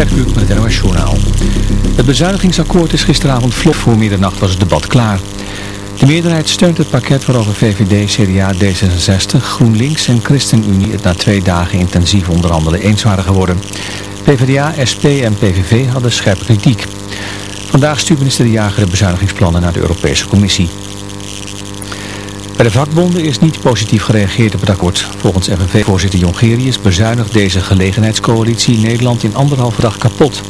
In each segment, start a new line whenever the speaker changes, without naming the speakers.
Gert met het NOS Journaal. Het bezuinigingsakkoord is gisteravond vlot voor middernacht was het debat klaar. De meerderheid steunt het pakket waarover VVD, CDA, D66, GroenLinks en ChristenUnie het na twee dagen intensief onderhandelen eens waren geworden. PvdA, SP en PVV hadden scherpe kritiek. Vandaag stuurt minister De Jager de bezuinigingsplannen naar de Europese Commissie. Bij de vakbonden is niet positief gereageerd op het akkoord. Volgens FNV-voorzitter Jongerius bezuinigt deze gelegenheidscoalitie Nederland in anderhalve dag kapot.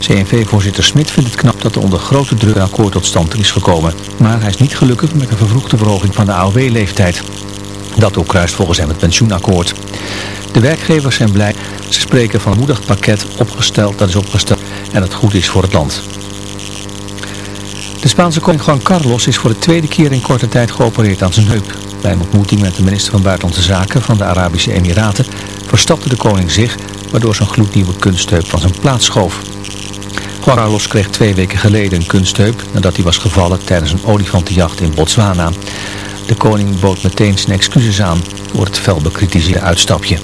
CNV-voorzitter Smit vindt het knap dat er onder grote druk een akkoord tot stand is gekomen. Maar hij is niet gelukkig met een vervroegde verhoging van de AOW-leeftijd. Dat ook kruist volgens hem het pensioenakkoord. De werkgevers zijn blij. Ze spreken van een moedig pakket opgesteld, dat is opgesteld en het goed is voor het land. De Spaanse koning Juan Carlos is voor de tweede keer in korte tijd geopereerd aan zijn heup. Bij een ontmoeting met de minister van Buitenlandse Zaken van de Arabische Emiraten verstapte de koning zich, waardoor zijn gloednieuwe kunstheup van zijn plaats schoof. Juan Carlos kreeg twee weken geleden een kunstheup nadat hij was gevallen tijdens een olifantenjacht in Botswana. De koning bood meteen zijn excuses aan voor het fel bekritiseerde uitstapje.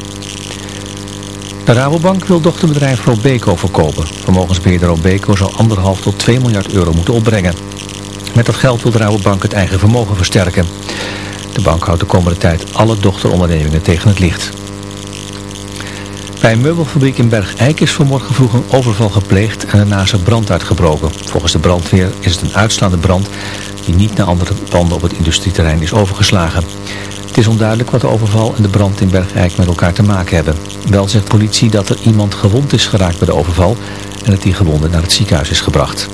De Rabobank wil dochterbedrijf Robeco verkopen. Vermogensbeheerder Robeco zal anderhalf tot 2 miljard euro moeten opbrengen. Met dat geld wil de Rabobank het eigen vermogen versterken. De bank houdt de komende tijd alle dochterondernemingen tegen het licht. Bij een meubelfabriek in Bergijk is vanmorgen vroeg een overval gepleegd en daarna een brand uitgebroken. Volgens de brandweer is het een uitslaande brand die niet naar andere panden op het industrieterrein is overgeslagen. Het is onduidelijk wat de overval en de brand in Bergijk met elkaar te maken hebben. Wel zegt politie dat er iemand gewond is geraakt bij de overval en dat die gewonde naar het ziekenhuis is gebracht.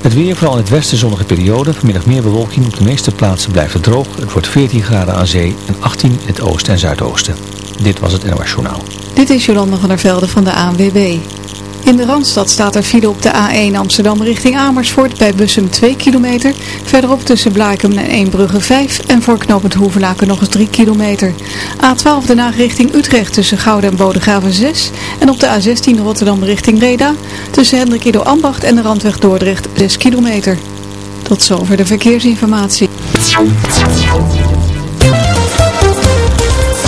Het weer, vooral in het westen zonnige periode. Vanmiddag meer bewolking. Op de meeste plaatsen blijft het droog. Het wordt 14 graden aan zee en 18 in het oosten en zuidoosten. Dit was het NOS Journaal.
Dit is Jolanda van der Velde van de ANWB. In de Randstad staat er file op de A1 Amsterdam richting Amersfoort bij Bussum 2 kilometer. Verderop tussen Blaakem en Eembrugge 5 en voor knooppunt Hoevelaken nog eens 3 kilometer. A12 de Haag richting Utrecht tussen Gouden en Bodegraven 6. En op de A16 Rotterdam richting Reda tussen Hendrik Ido Ambacht en de Randweg Dordrecht 6 kilometer. Tot zover de verkeersinformatie.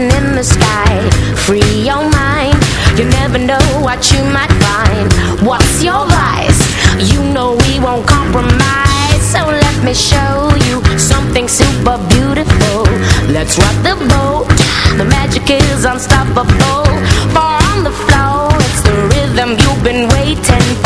In the sky. Free your mind. You never know what you might find. What's your vice? You know we won't compromise. So let me show you something super beautiful. Let's rock the boat. The magic is unstoppable. For on the floor, it's the rhythm you've been waiting for.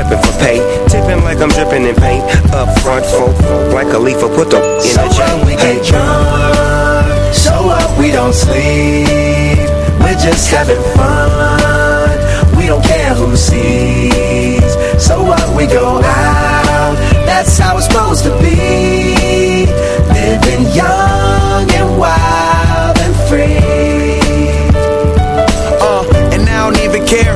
for pay. Tipping like I'm dripping in paint. Up front, folk, like a leaf, put the in
So
a
what
chain.
we get drunk, so what we don't sleep. We're just having fun, we don't care who sees. So what we go out, That's how it's supposed to be. Living young and wild and free.
Uh, and I don't even care.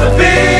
how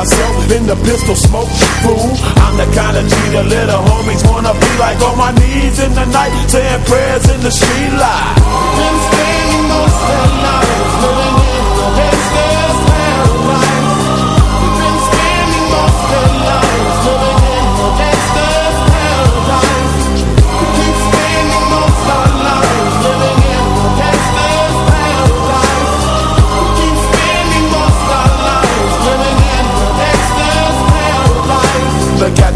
myself in the pistol smoke. Fool, I'm the kind of G the little homies wanna be like on my knees in the night, saying prayers in the street light. Been spending most of life living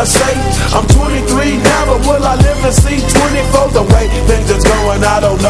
I say? I'm 23 now, but will I live to see 24? The way things is going, I don't know.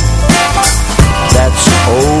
that's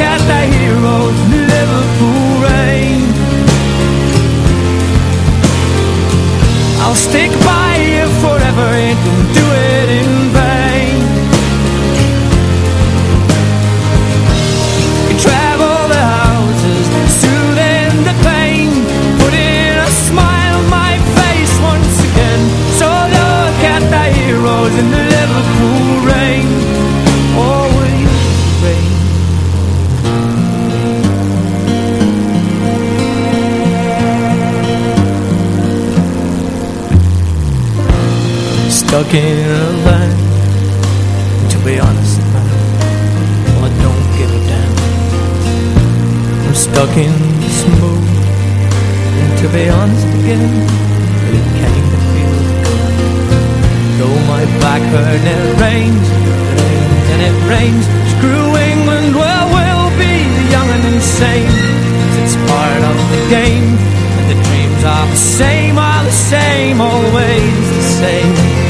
at the heroes Liverpool rain I'll stick by Stuck in a line. To be honest, man, I don't give a damn. I'm stuck in this mood. And to be honest again, it can't even feel good. Though my back hurt and it rains, it rains and it rains. Screw England, well, we'll be young and insane. It's part of the game. And the dreams are the same, are the same, always the same